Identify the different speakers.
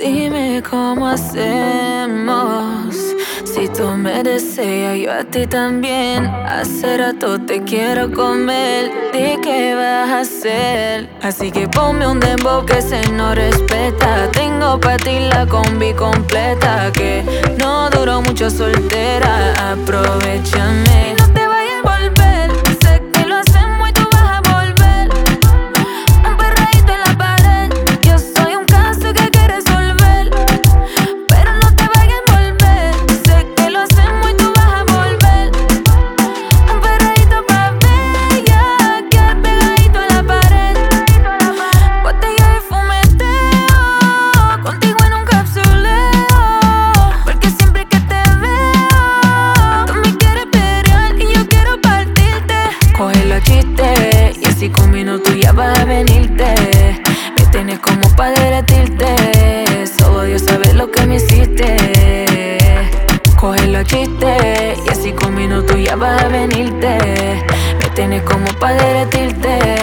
Speaker 1: میرے ہنسی کے بومے سے نو رس پیتا تنگوں پتیلا کو مین تاب نیلتے کو مدر سو لوک میسی کو سی کو مینو تاب نیلتے کو مو پدیر